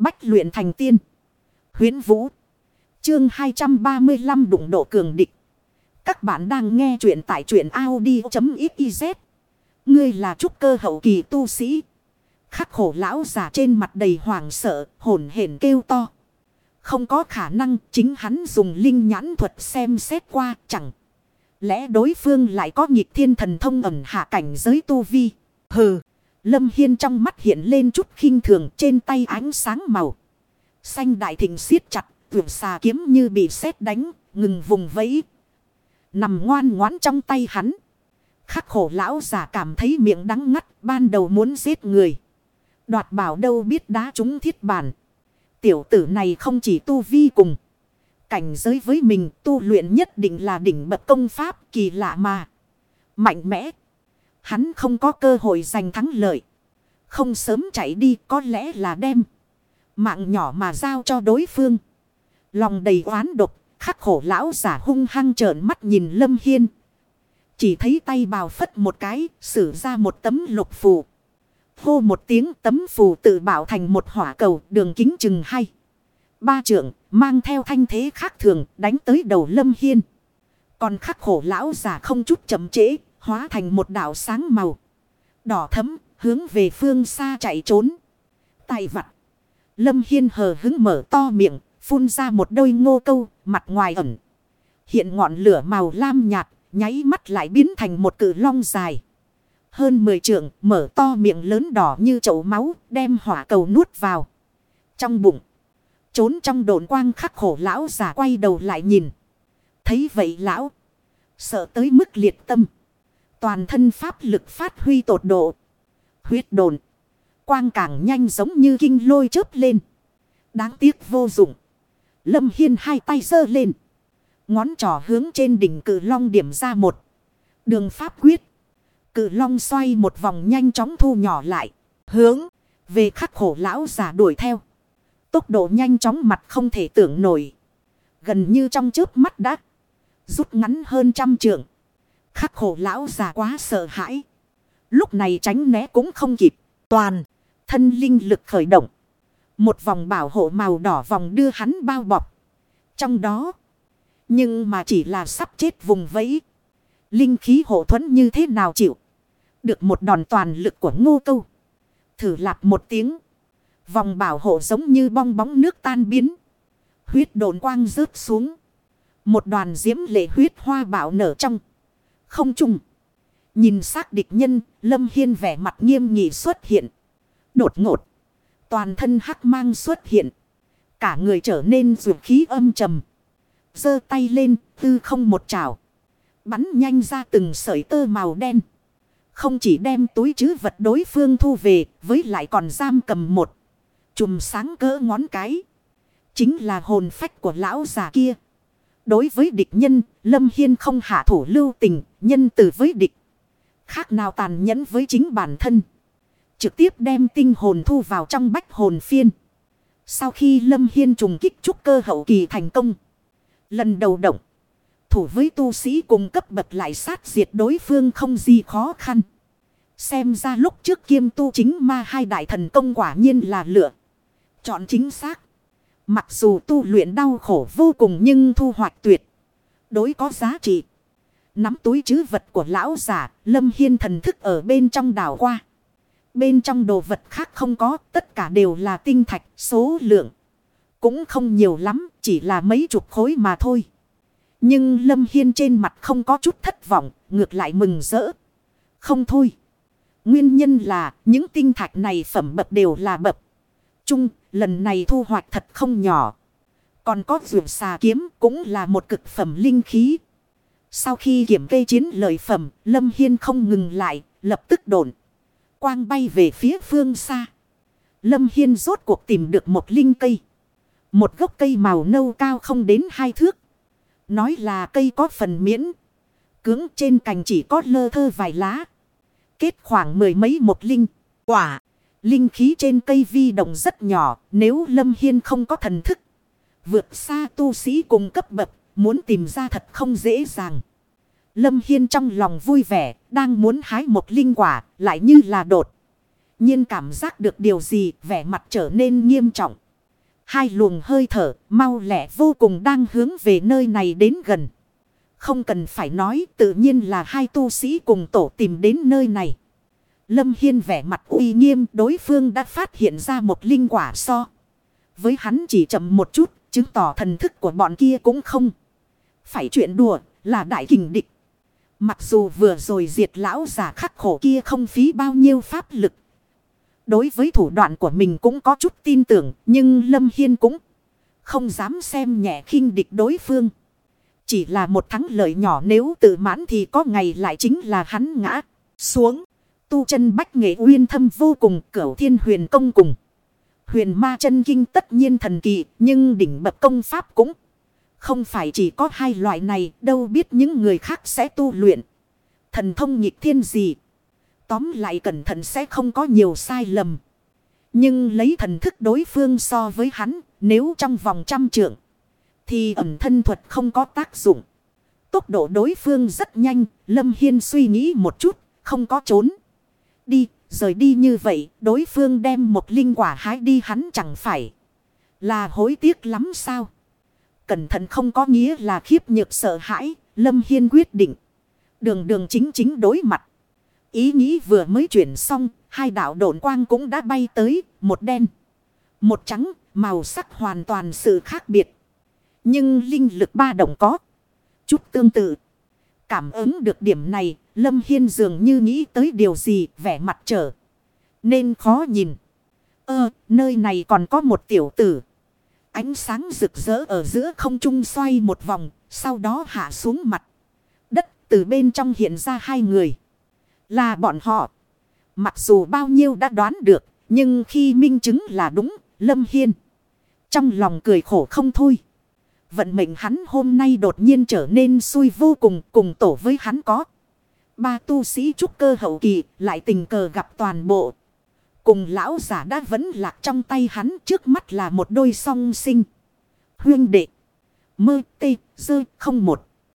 Bách luyện thành tiên. huyễn Vũ. Chương 235 đụng độ cường địch. Các bạn đang nghe truyện tại truyện Audi.xyz. Ngươi là trúc cơ hậu kỳ tu sĩ. Khắc khổ lão già trên mặt đầy hoàng sợ, hồn hển kêu to. Không có khả năng chính hắn dùng linh nhãn thuật xem xét qua chẳng. Lẽ đối phương lại có nhịp thiên thần thông ẩn hạ cảnh giới tu vi. Hừ. Lâm Hiên trong mắt hiện lên chút khinh thường trên tay ánh sáng màu. Xanh đại thịnh siết chặt, tuyển xà kiếm như bị sét đánh, ngừng vùng vẫy. Nằm ngoan ngoãn trong tay hắn. Khắc khổ lão giả cảm thấy miệng đắng ngắt, ban đầu muốn giết người. Đoạt bảo đâu biết đá chúng thiết bản. Tiểu tử này không chỉ tu vi cùng. Cảnh giới với mình tu luyện nhất định là đỉnh bậc công pháp kỳ lạ mà. Mạnh mẽ. Hắn không có cơ hội giành thắng lợi. Không sớm chạy đi, có lẽ là đem. Mạng nhỏ mà giao cho đối phương. Lòng đầy oán độc. Khắc khổ lão giả hung hăng trợn mắt nhìn Lâm Hiên. Chỉ thấy tay bào phất một cái. Sử ra một tấm lục phù. Hô một tiếng, tấm phù tự bảo thành một hỏa cầu, đường kính chừng hay. Ba trượng, mang theo thanh thế khác thường, đánh tới đầu Lâm Hiên. Còn khắc khổ lão giả không chút chậm trễ hóa thành một đảo sáng màu. Đỏ thấm, hướng về phương xa chạy trốn. Tài vặt. Lâm Hiên hờ hứng mở to miệng, phun ra một đôi ngô câu, mặt ngoài ẩn. Hiện ngọn lửa màu lam nhạt, nháy mắt lại biến thành một cự long dài. Hơn 10 trượng, mở to miệng lớn đỏ như chậu máu, đem hỏa cầu nuốt vào. Trong bụng, trốn trong đồn quang khắc khổ lão già quay đầu lại nhìn. Thấy vậy lão, sợ tới mức liệt tâm. Toàn thân pháp lực phát huy tột độ. Huyết đồn. Quang càng nhanh giống như kinh lôi chớp lên. Đáng tiếc vô dụng. Lâm Hiên hai tay giơ lên. Ngón trỏ hướng trên đỉnh cử long điểm ra một. Đường pháp quyết. Cử long xoay một vòng nhanh chóng thu nhỏ lại. Hướng. Về khắc khổ lão giả đuổi theo. Tốc độ nhanh chóng mặt không thể tưởng nổi. Gần như trong chớp mắt đã. Rút ngắn hơn trăm trượng. Khắc khổ lão già quá sợ hãi. Lúc này tránh né cũng không kịp. Toàn. Thân linh lực khởi động. Một vòng bảo hộ màu đỏ vòng đưa hắn bao bọc. Trong đó. Nhưng mà chỉ là sắp chết vùng vẫy. Linh khí hộ thuẫn như thế nào chịu. Được một đòn toàn lực của ngô câu. Thử lạp một tiếng. Vòng bảo hộ giống như bong bóng nước tan biến. Huyết đồn quang rớt xuống. Một đoàn diễm lệ huyết hoa bảo nở trong không trùng. Nhìn xác địch nhân, Lâm Hiên vẻ mặt nghiêm nghị xuất hiện. Đột ngột. Toàn thân hắc mang xuất hiện. Cả người trở nên rụt khí âm trầm. giơ tay lên, tư không một trào. Bắn nhanh ra từng sợi tơ màu đen. Không chỉ đem túi chứ vật đối phương thu về, với lại còn giam cầm một. Chùm sáng cỡ ngón cái. Chính là hồn phách của lão già kia. Đối với địch nhân, Lâm Hiên không hạ thủ lưu tình, nhân từ với địch. Khác nào tàn nhẫn với chính bản thân. Trực tiếp đem tinh hồn thu vào trong bách hồn phiên. Sau khi Lâm Hiên trùng kích trúc cơ hậu kỳ thành công. Lần đầu động. Thủ với tu sĩ cùng cấp bậc lại sát diệt đối phương không gì khó khăn. Xem ra lúc trước kiêm tu chính ma hai đại thần công quả nhiên là lựa. Chọn chính xác. Mặc dù tu luyện đau khổ vô cùng nhưng thu hoạch tuyệt. Đối có giá trị. Nắm túi chứ vật của lão giả, lâm hiên thần thức ở bên trong đảo qua. Bên trong đồ vật khác không có, tất cả đều là tinh thạch, số lượng. Cũng không nhiều lắm, chỉ là mấy chục khối mà thôi. Nhưng lâm hiên trên mặt không có chút thất vọng, ngược lại mừng rỡ. Không thôi. Nguyên nhân là những tinh thạch này phẩm bậc đều là bậc chung, lần này thu hoạch thật không nhỏ. Còn có vượt xà kiếm cũng là một cực phẩm linh khí. Sau khi kiểm kê chiến lợi phẩm, Lâm Hiên không ngừng lại, lập tức đồn. Quang bay về phía phương xa. Lâm Hiên rốt cuộc tìm được một linh cây. Một gốc cây màu nâu cao không đến hai thước. Nói là cây có phần miễn. Cứng trên cành chỉ có lơ thơ vài lá. Kết khoảng mười mấy một linh. Quả. Linh khí trên cây vi động rất nhỏ. Nếu Lâm Hiên không có thần thức. Vượt xa tu sĩ cùng cấp bậc. Muốn tìm ra thật không dễ dàng. Lâm Hiên trong lòng vui vẻ. Đang muốn hái một linh quả. Lại như là đột. nhiên cảm giác được điều gì. Vẻ mặt trở nên nghiêm trọng. Hai luồng hơi thở, mau lẹ vô cùng đang hướng về nơi này đến gần. Không cần phải nói, tự nhiên là hai tu sĩ cùng tổ tìm đến nơi này. Lâm Hiên vẻ mặt uy nghiêm đối phương đã phát hiện ra một linh quả so. Với hắn chỉ chậm một chút, chứng tỏ thần thức của bọn kia cũng không. Phải chuyện đùa, là đại kình địch. Mặc dù vừa rồi diệt lão giả khắc khổ kia không phí bao nhiêu pháp lực. Đối với thủ đoạn của mình cũng có chút tin tưởng, nhưng Lâm Hiên cũng không dám xem nhẹ khinh địch đối phương. Chỉ là một thắng lợi nhỏ nếu tự mãn thì có ngày lại chính là hắn ngã xuống. Tu chân bách nghệ uyên thâm vô cùng, cửu thiên huyền công cùng. Huyền ma chân kinh tất nhiên thần kỳ, nhưng đỉnh bậc công pháp cũng không phải chỉ có hai loại này, đâu biết những người khác sẽ tu luyện. Thần thông nhịp thiên gì. Tóm lại cẩn thận sẽ không có nhiều sai lầm. Nhưng lấy thần thức đối phương so với hắn, nếu trong vòng trăm trượng. Thì ẩm thân thuật không có tác dụng. Tốc độ đối phương rất nhanh. Lâm Hiên suy nghĩ một chút. Không có trốn. Đi. Rời đi như vậy. Đối phương đem một linh quả hái đi hắn chẳng phải. Là hối tiếc lắm sao. Cẩn thận không có nghĩa là khiếp nhược sợ hãi. Lâm Hiên quyết định. Đường đường chính chính đối mặt. Ý nghĩ vừa mới chuyển xong. Hai đạo độn quang cũng đã bay tới. Một đen. Một trắng. Màu sắc hoàn toàn sự khác biệt. Nhưng linh lực ba đồng có. Chút tương tự. Cảm ứng được điểm này. Lâm Hiên dường như nghĩ tới điều gì. Vẻ mặt trở. Nên khó nhìn. Ơ, nơi này còn có một tiểu tử. Ánh sáng rực rỡ ở giữa không trung xoay một vòng. Sau đó hạ xuống mặt. Đất từ bên trong hiện ra hai người. Là bọn họ. Mặc dù bao nhiêu đã đoán được. Nhưng khi minh chứng là đúng. Lâm Hiên. Trong lòng cười khổ không thôi. Vận mệnh hắn hôm nay đột nhiên trở nên xui vô cùng cùng tổ với hắn có. Ba tu sĩ trúc cơ hậu kỳ lại tình cờ gặp toàn bộ. Cùng lão giả đã vẫn lạc trong tay hắn trước mắt là một đôi song sinh. Huyên đệ. Mơ tê dơ không một.